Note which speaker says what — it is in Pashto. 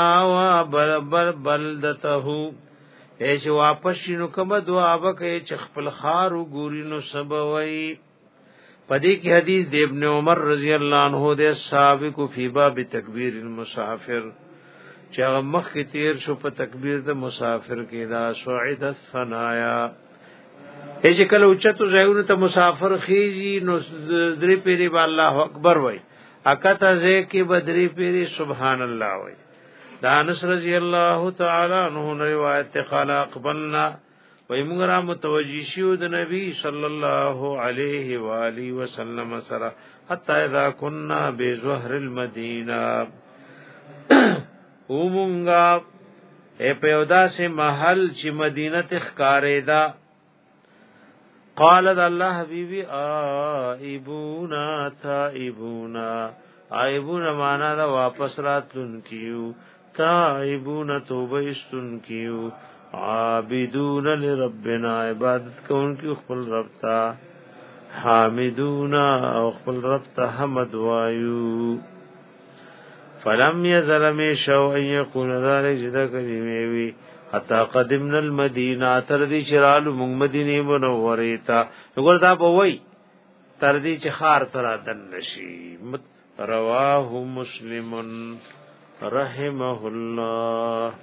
Speaker 1: آوا بربر بلدته ایش واپس شنو کوم دعا وکړي چې خپل خار وګوري نو سبوي پدې کې حدیث د ابن عمر رضی الله عنه د سابق فی باب تکبیر المسافر چې هغه مخ کې تیر شو په تکبیر د مسافر کې دا سعید الثنایا ایش کله اوچتو ځایونو ته مسافر خیږي نو درې پیری با الله اکبر وای اکته ځکه بدری پیری سبحان الله وای دانس رضی الله تعالی عنہ روایت ته قال اقبلنا وای موږ را متوجی شو د نبی صلی الله علیه و الی وسلم سره حتا اذا كنا بزهر المدینه اومونگا اے پیودا سے محل چې مدینه تخکارې دا قال الله حبیبی آئبونا تائبونا آئبونا معنا دا واپس راتلون کیو تائبون توبه استن کیو عابدون لربنا عبادت کون کی خپل رب تا حامدون او خپل رب ته حمد وایو فلم یظلم شو ان یکون ذلک جدا کلمه وی حتا قدمنا المدینه تر دې چرالو موږ مدینه منورې ته وګور دا په وای تر دې چې خار تر دن نشي رواه مسلمن رحمه الله